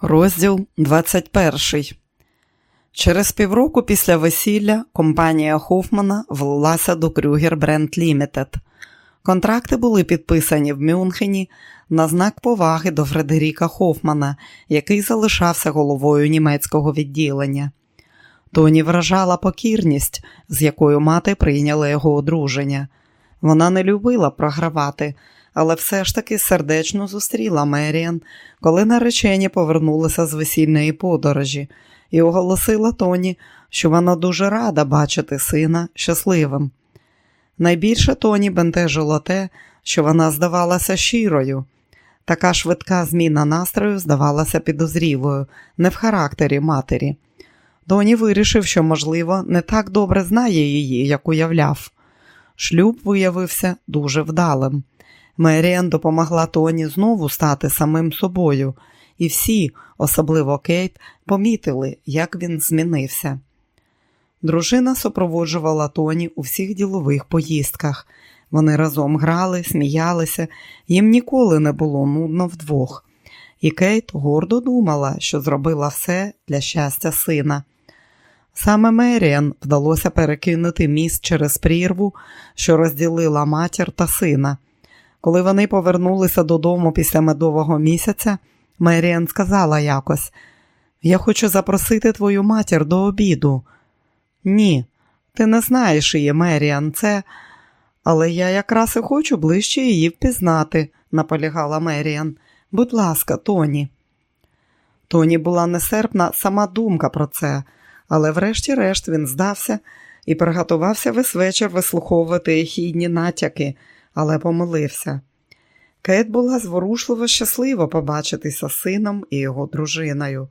Розділ 21. Через півроку після весілля компанія Хофмана влилася до Крюгер Бренд Лімітед. Контракти були підписані в Мюнхені на знак поваги до Фредеріка Хофмана, який залишався головою німецького відділення. Тоні вражала покірність, з якою мати прийняла його одруження. Вона не любила програвати, але все ж таки сердечно зустріла Меріан, коли наречені повернулися з весільної подорожі, і оголосила Тоні, що вона дуже рада бачити сина щасливим. Найбільше Тоні бентежило те, що вона здавалася щирою. Така швидка зміна настрою здавалася підозрілою, не в характері матері. Тоні вирішив, що, можливо, не так добре знає її, як уявляв. Шлюб виявився дуже вдалим. Меріан допомогла Тоні знову стати самим собою, і всі, особливо Кейт, помітили, як він змінився. Дружина супроводжувала Тоні у всіх ділових поїздках. Вони разом грали, сміялися, їм ніколи не було нудно вдвох. І Кейт гордо думала, що зробила все для щастя сина. Саме Меріан вдалося перекинути міст через прірву, що розділила матір та сина. Коли вони повернулися додому після медового місяця, Меріан сказала якось: Я хочу запросити твою матір до обіду. Ні, ти не знаєш її, Меріан, це. Але я якраз і хочу ближче її впізнати, наполягала Меріан. Будь ласка, Тоні. Тоні була несерпна сама думка про це, але врешті-решт він здався і приготувався весь вечір вислуховувати хідні натяки але помилився. Кет була зворушливо щаслива побачитися сином і його дружиною.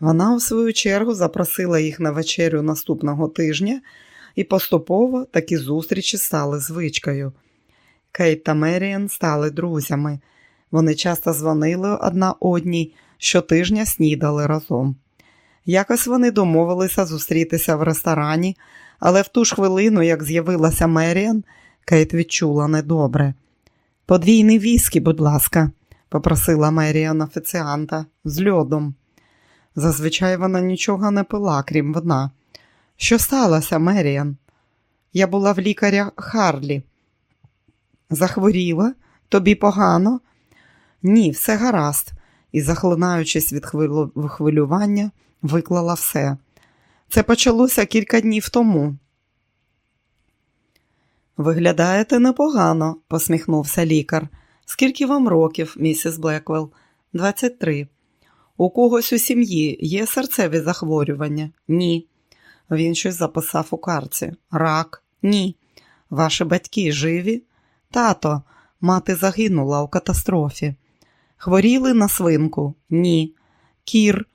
Вона, у свою чергу, запросила їх на вечерю наступного тижня, і поступово такі зустрічі стали звичкою. Кейт та Меріан стали друзями. Вони часто дзвонили одна одній, щотижня снідали разом. Якось вони домовилися зустрітися в ресторані, але в ту ж хвилину, як з'явилася Меріан, Кейт відчула недобре. Подвійний віскі, будь ласка, попросила Меріан офіціанта з льодом. Зазвичай вона нічого не пила, крім вина. Що сталося, Меріан? Я була в лікаря Харлі. Захворіла? Тобі погано? Ні, все гаразд, і, захлинаючись від хвилювання, виклала все. Це почалося кілька днів тому. Виглядаєте непогано, посміхнувся лікар. Скільки вам років, місіс Блеквелл? «23». У когось у сім'ї є серцеві захворювання? Ні. Він щось записав у карці. Рак? Ні. Ваші батьки живі? Тато, мати загинула у катастрофі. Хворіли на свинку? Ні. Кір?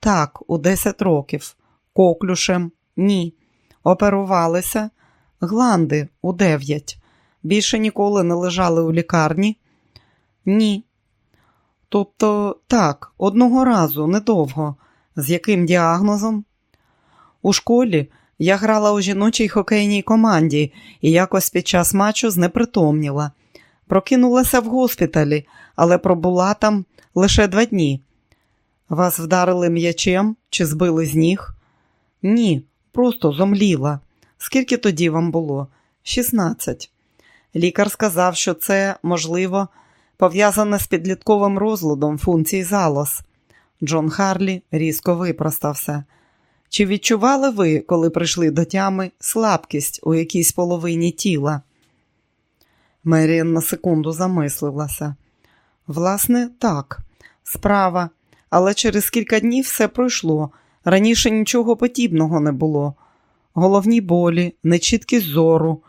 Так, у 10 років. Коклюшем? Ні. Оперувалися? Гланди у дев'ять. Більше ніколи не лежали у лікарні? Ні. Тобто, так, одного разу недовго. З яким діагнозом? У школі я грала у жіночій хокейній команді і якось під час матчу знепритомніла. Прокинулася в госпіталі, але пробула там лише два дні. Вас вдарили м'ячем чи збили з ніг? Ні, просто зомліла. Скільки тоді вам було? 16. Лікар сказав, що це, можливо, пов'язане з підлітковим розладом функцій залоз. Джон Харлі різко випростався. Чи відчували ви, коли прийшли до тями, слабкість у якійсь половині тіла? Меріан на секунду замислилася. Власне, так, справа, але через кілька днів все пройшло. Раніше нічого подібного не було головні болі, нечіткість зору.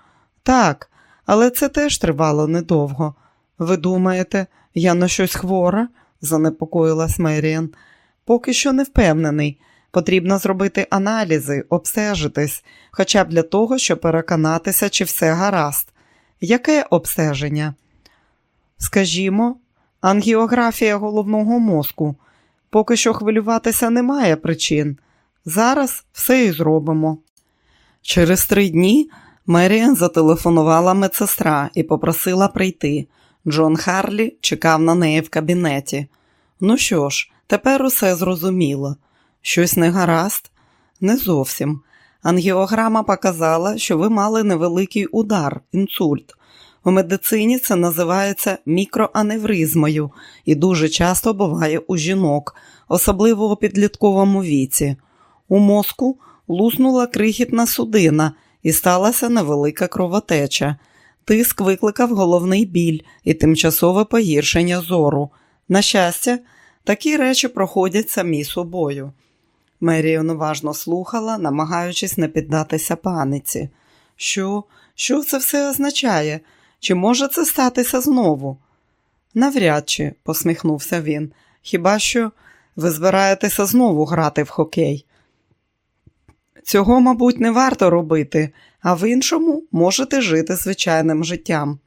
Так, але це теж тривало недовго. Ви думаєте, я на щось хвора? занепокоїлась Меріан. Поки що не впевнений. Потрібно зробити аналізи, обстежитись, хоча б для того, щоб переконатися, чи все гаразд. Яке обстеження? Скажімо, ангіографія головного мозку. Поки що хвилюватися немає причин. Зараз все і зробимо. Через три дні Меріан зателефонувала медсестра і попросила прийти. Джон Харлі чекав на неї в кабінеті. Ну що ж, Тепер усе зрозуміло. Щось не гаразд? Не зовсім. Ангіограма показала, що ви мали невеликий удар, інсульт. У медицині це називається мікроаневризмою і дуже часто буває у жінок, особливо у підлітковому віці. У мозку луснула крихітна судина і сталася невелика кровотеча. Тиск викликав головний біль і тимчасове погіршення зору. На щастя, такі речі проходять самі собою. Меріон уважно слухала, намагаючись не піддатися паниці. Що, що це все означає? Чи може це статися знову? Навряд чи, посміхнувся він. Хіба що ви збираєтеся знову грати в хокей? Цього, мабуть, не варто робити, а в іншому можете жити звичайним життям.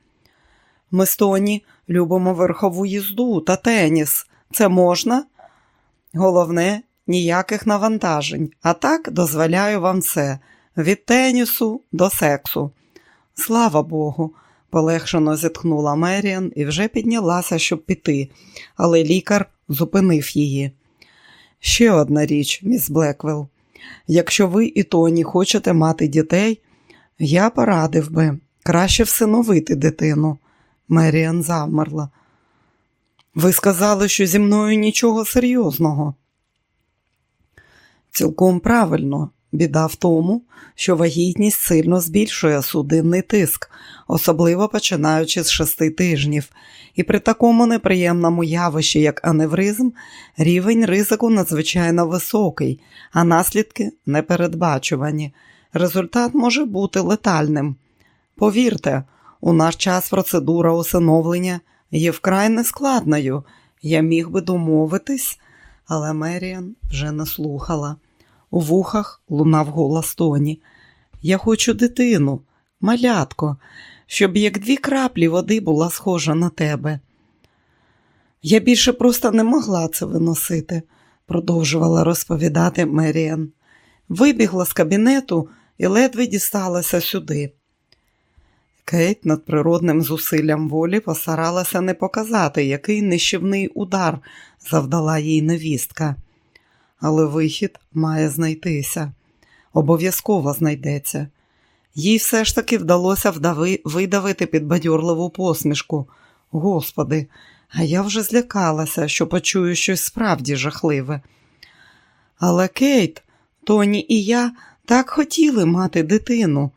Ми з Тоні любимо верхову їзду та теніс. Це можна? Головне, ніяких навантажень, а так дозволяю вам все від тенісу до сексу. Слава Богу, полегшено зітхнула Меріан і вже піднялася, щоб піти, але лікар зупинив її. Ще одна річ, міс Блеквелл. Якщо ви і Тоні хочете мати дітей, я порадив би краще всиновити дитину. Меріан завмерла. Ви сказали, що зі мною нічого серйозного. Цілком правильно, біда в тому, що вагітність сильно збільшує судинний тиск, особливо починаючи з шести тижнів, і при такому неприємному явищі, як аневризм, рівень ризику надзвичайно високий, а наслідки непередбачувані. Результат може бути летальним. Повірте, у наш час процедура усиновлення є вкрай нескладною. Я міг би домовитись, але Меріан вже не слухала. У вухах лунав голос Тоні. Я хочу дитину, малятко, щоб як дві краплі води була схожа на тебе. Я більше просто не могла це виносити, продовжувала розповідати Меріан. Вибігла з кабінету і ледве дісталася сюди. Кейт над природним зусиллям волі постаралася не показати, який нищівний удар завдала їй невістка. Але вихід має знайтися, обов'язково знайдеться. Їй все ж таки вдалося вдави... видавити підбадьорливу посмішку. Господи, а я вже злякалася, що почую щось справді жахливе. Але Кейт, Тоні і я так хотіли мати дитину.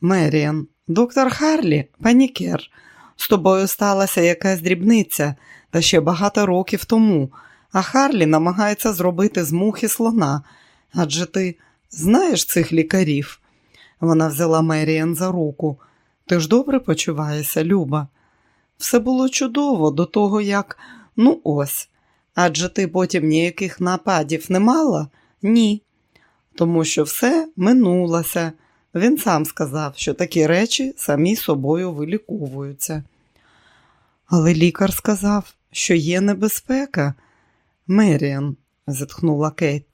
Меріан, доктор Харлі, панікер, з тобою сталася якась дрібниця, та ще багато років тому, а Харлі намагається зробити з мухи слона. Адже ти знаєш цих лікарів? Вона взяла Меріан за руку. Ти ж добре почуваєшся, Люба? Все було чудово до того, як ну ось. Адже ти потім ніяких нападів не мала? Ні. Тому що все минулося. Він сам сказав, що такі речі самі собою виліковуються. Але лікар сказав, що є небезпека. Меріан, зітхнула Кейт,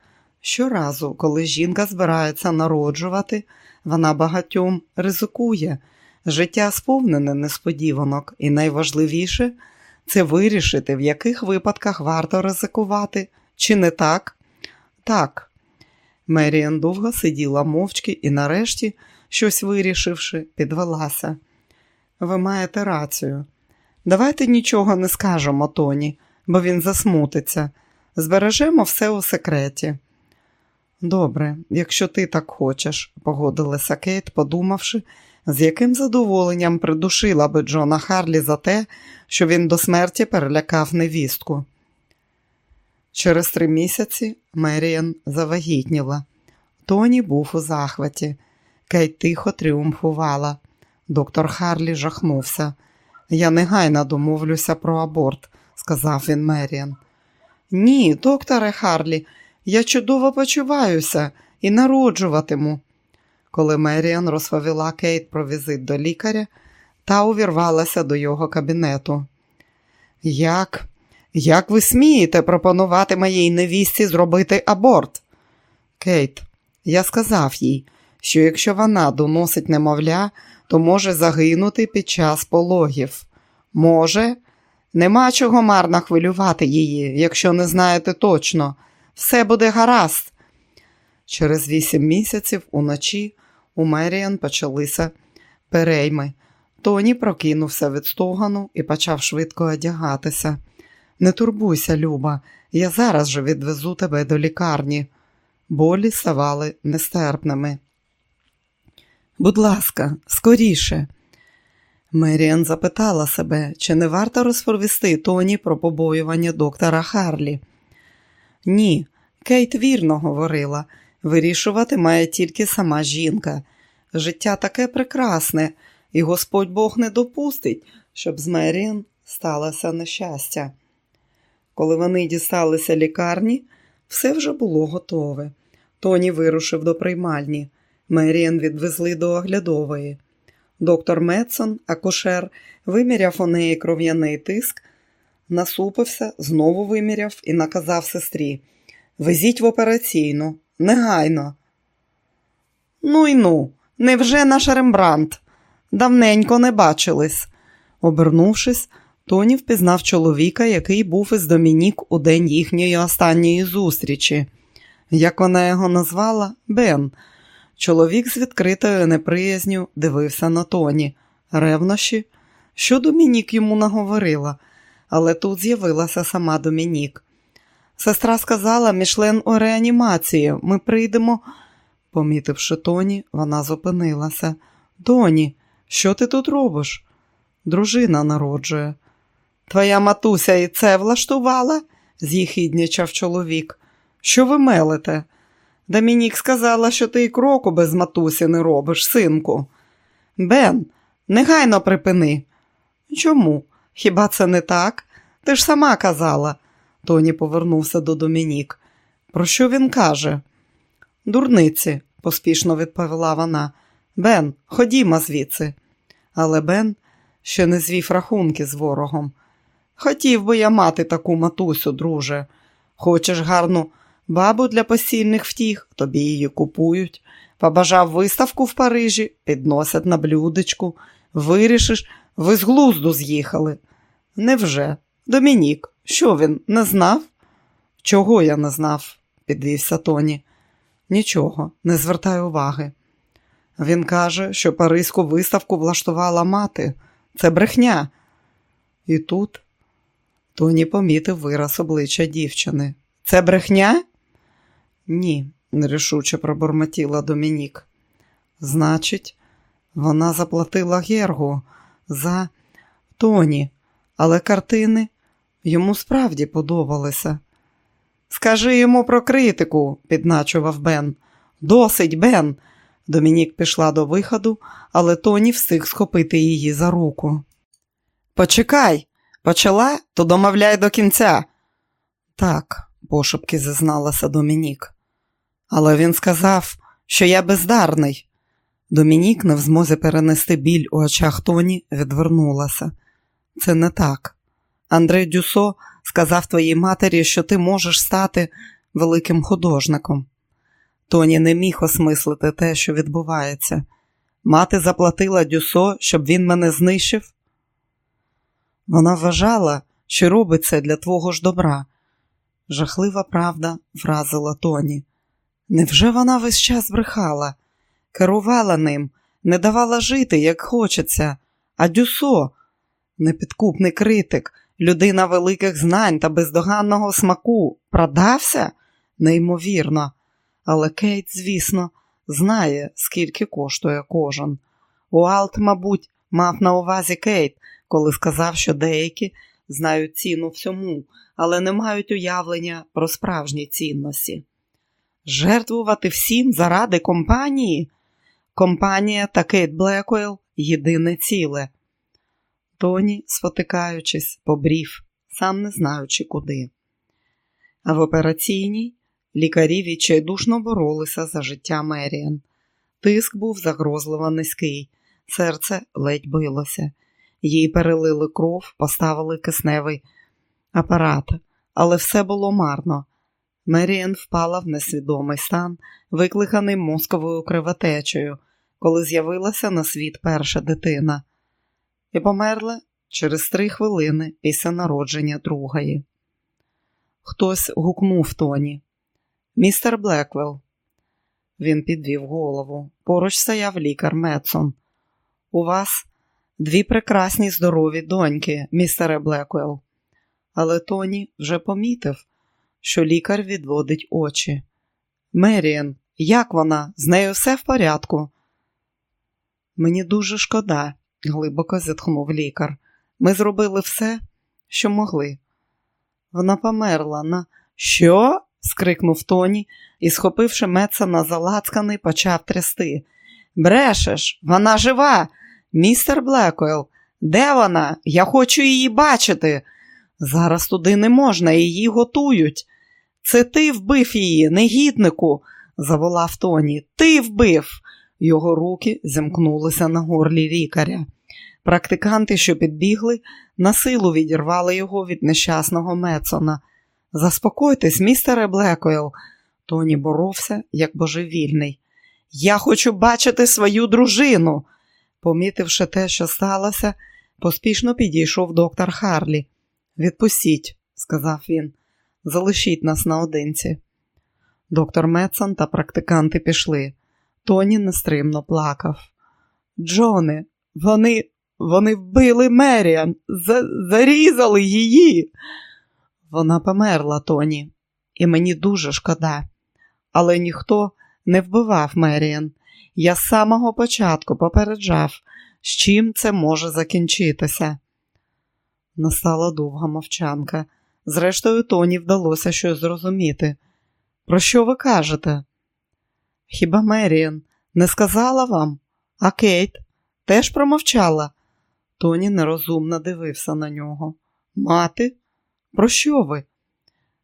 щоразу, коли жінка збирається народжувати, вона багатьом ризикує. Життя сповнене несподіванок, і найважливіше це вирішити, в яких випадках варто ризикувати. Чи не так? Так. Меріан довго сиділа мовчки і, нарешті, щось вирішивши, підвелася. Ви маєте рацію. Давайте нічого не скажемо Тоні, бо він засмутиться. Збережемо все у секреті. Добре, якщо ти так хочеш, погодилася Кейт, подумавши, з яким задоволенням придушила би Джона Харлі за те, що він до смерті перелякав невістку. Через три місяці Меріан завагітніла. Тоні був у захваті. Кейт тихо тріумфувала. Доктор Харлі жахнувся. Я негайно домовлюся про аборт, сказав він Меріан. Ні, докторе Харлі, я чудово почуваюся і народжуватиму. Коли Меріан розповіла Кейт про візит до лікаря, та увірвалася до його кабінету. Як? Як ви смієте пропонувати моїй невістці зробити аборт? Кейт, я сказав їй, що якщо вона доносить немовля, то може загинути під час пологів. Може, Нема чого марно хвилювати її, якщо не знаєте точно. Все буде гаразд. Через вісім місяців уночі у Меріан почалися перейми. Тоні прокинувся від стогану і почав швидко одягатися. Не турбуйся, Люба, я зараз же відвезу тебе до лікарні. Болі ставали нестерпними. Будь ласка, скоріше. Меріан запитала себе, чи не варто розповісти Тоні про побоювання доктора Харлі. Ні, Кейт вірно говорила. Вирішувати має тільки сама жінка. Життя таке прекрасне, і Господь Бог не допустить, щоб з Меріан сталося нещастя. Коли вони дісталися лікарні, все вже було готове. Тоні вирушив до приймальні. Меріан відвезли до оглядової. Доктор Метсон, акушер, виміряв у неї кров'яний тиск, насупився, знову виміряв і наказав сестрі Везіть в операційну, негайно. Ну й ну, невже наш Рембрандт? Давненько не бачились. Обернувшись, Тоні впізнав чоловіка, який був із Домінік у день їхньої останньої зустрічі. Як вона його назвала, Бен. Чоловік з відкритою неприязню дивився на Тоні. Ревнощі, що Домінік йому наговорила, але тут з'явилася сама Домінік. Сестра сказала Мішлен у реанімації. Ми прийдемо. Помітивши Тоні, вона зупинилася. Тоні, що ти тут робиш? Дружина народжує. Твоя матуся і це влаштувала? з'їхіднічав чоловік. Що ви мелите? Домінік сказала, що ти й кроку без матусі не робиш, синку. Бен, негайно припини. Чому? Хіба це не так? Ти ж сама казала. Тоні повернувся до Домінік. Про що він каже? Дурниці, поспішно відповіла вона. Бен, ходімо звідси. Але Бен ще не звів рахунки з ворогом. Хотів би я мати таку матусю, друже. Хочеш гарну бабу для постільних втіх, тобі її купують. Побажав виставку в Парижі, підносять на блюдечку. Вирішиш, ви з глузду з'їхали. Невже? Домінік, що він не знав? Чого я не знав? підвівся Тоні. Нічого, не звертай уваги. Він каже, що Паризьку виставку влаштувала мати. Це брехня. І тут Тоні помітив вираз обличчя дівчини. Це брехня? Ні, нерішуче пробормотіла Домінік. Значить, вона заплатила Гергу за Тоні, але картини йому справді подобалися. Скажи йому про критику, підначував Бен. Досить, Бен. Домінік пішла до виходу, але Тоні встиг схопити її за руку. Почекай, почала, то домовляй до кінця. Так, пошепки зізналася Домінік. Але він сказав, що я бездарний. Домінік, не в змозі перенести біль у очах Тоні, відвернулася. Це не так. Андрей Дюсо сказав твоїй матері, що ти можеш стати великим художником. Тоні не міг осмислити те, що відбувається. Мати заплатила Дюсо, щоб він мене знищив. Вона вважала, що робить це для твого ж добра. Жахлива правда вразила Тоні. Невже вона весь час брехала, керувала ним, не давала жити, як хочеться, а Дюсо, непідкупний критик, людина великих знань та бездоганного смаку, продався? Неймовірно. Але Кейт, звісно, знає, скільки коштує кожен. Уалт, мабуть, мав на увазі Кейт, коли сказав, що деякі знають ціну всьому, але не мають уявлення про справжні цінності. Жертвувати всім заради компанії? Компанія та Кейт Блекуел єдине ціле. Тоні, спотикаючись, побрів, сам не знаючи куди. А в операційній лікарі відчайдушно боролися за життя Меріан. Тиск був загрозливо низький, серце ледь билося. Їй перелили кров, поставили кисневий апарат, але все було марно. Меріан впала в несвідомий стан, викликаний мозковою кривотечею, коли з'явилася на світ перша дитина. І померла через три хвилини після народження другої. Хтось гукнув Тоні. Містер Блеквелл. Він підвів голову. Поруч стояв лікар Метсон. У вас дві прекрасні здорові доньки, містере Блеквелл. Але Тоні вже помітив, що лікар відводить очі. Меріан, як вона? З нею все в порядку? Мені дуже шкода, глибоко зітхнув лікар. Ми зробили все, що могли. Вона померла на що? скрикнув Тоні і, схопивши Мецена за лацканий, почав трясти. Брешеш, вона жива. Містер Блекуел, де вона? Я хочу її бачити. Зараз туди не можна, її готують. Це ти вбив її, негіднику, заволав Тоні. Ти вбив. Його руки зімкнулися на горлі лікаря. Практиканти, що підбігли, на силу відірвали його від нещасного Метсона. Заспокойтесь, містере Блекуел. Тоні боровся, як божевільний. Я хочу бачити свою дружину. Помітивши те, що сталося, поспішно підійшов доктор Харлі. Відпустіть, сказав він, залишіть нас наодинці. Доктор Метсон та практиканти пішли. Тоні нестримно плакав. Джоне, вони вони вбили Меріан, зарізали її. Вона померла, Тоні, і мені дуже шкода. Але ніхто не вбивав Меріан. Я з самого початку попереджав, з чим це може закінчитися. Настала довга мовчанка. Зрештою, Тоні вдалося щось зрозуміти. Про що ви кажете? Хіба Меріан не сказала вам? А Кейт теж промовчала? Тоні нерозумно дивився на нього. Мати? Про що ви?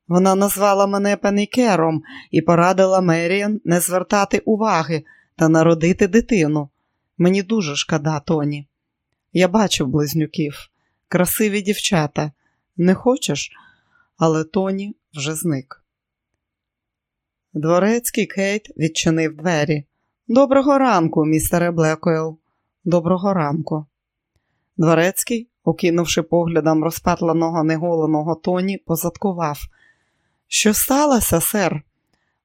Вона назвала мене панікером і порадила Меріан не звертати уваги та народити дитину. Мені дуже шкода, Тоні. Я бачив близнюків, красиві дівчата. Не хочеш? Але Тоні вже зник. Дворецький Кейт відчинив двері. Доброго ранку, містере Блекуел. Доброго ранку. Дворецький, окинувши поглядом розпатленого неголеного тоні, позадкував. Що сталося, сер?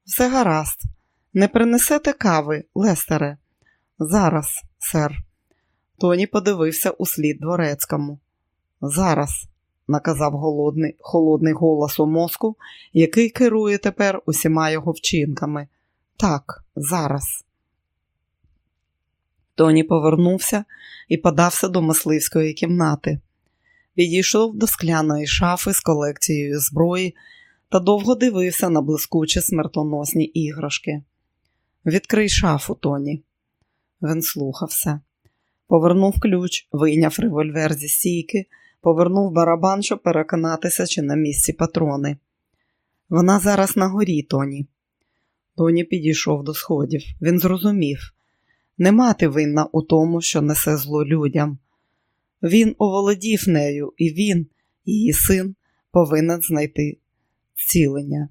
Все гаразд. Не принесете кави, Лестере? Зараз, сер. Тоні подивився у слід дворецькому. Зараз, наказав голодний, холодний голос у мозку, який керує тепер усіма його вчинками. Так, зараз. Тоні повернувся і подався до мисливської кімнати. Підійшов до скляної шафи з колекцією зброї та довго дивився на блискучі смертоносні іграшки. Відкрий шафу, Тоні. Він слухався. Повернув ключ, вийняв револьвер зі стійки, повернув барабан, щоб переконатися, чи на місці патрони. Вона зараз на горі, Тоні. Тоні підійшов до сходів. Він зрозумів не мати винна у тому, що несе зло людям. Він оволодів нею, і він, її син, повинен знайти зцілення.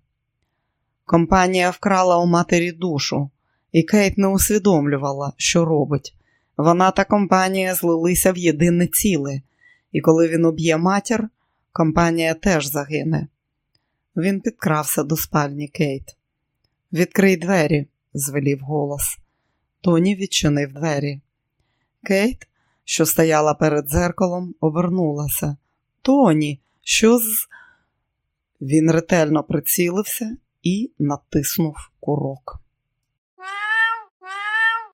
Компанія вкрала у матері душу, і Кейт не усвідомлювала, що робить. Вона та компанія злилися в єдине ціле, і коли він уб'є матір, компанія теж загине. Він підкрався до спальні Кейт. Відкрий двері, звелів голос. Тоні відчинив двері. Кейт, що стояла перед дзеркалом, обернулася. Тоні, що з. Він ретельно прицілився і натиснув курок.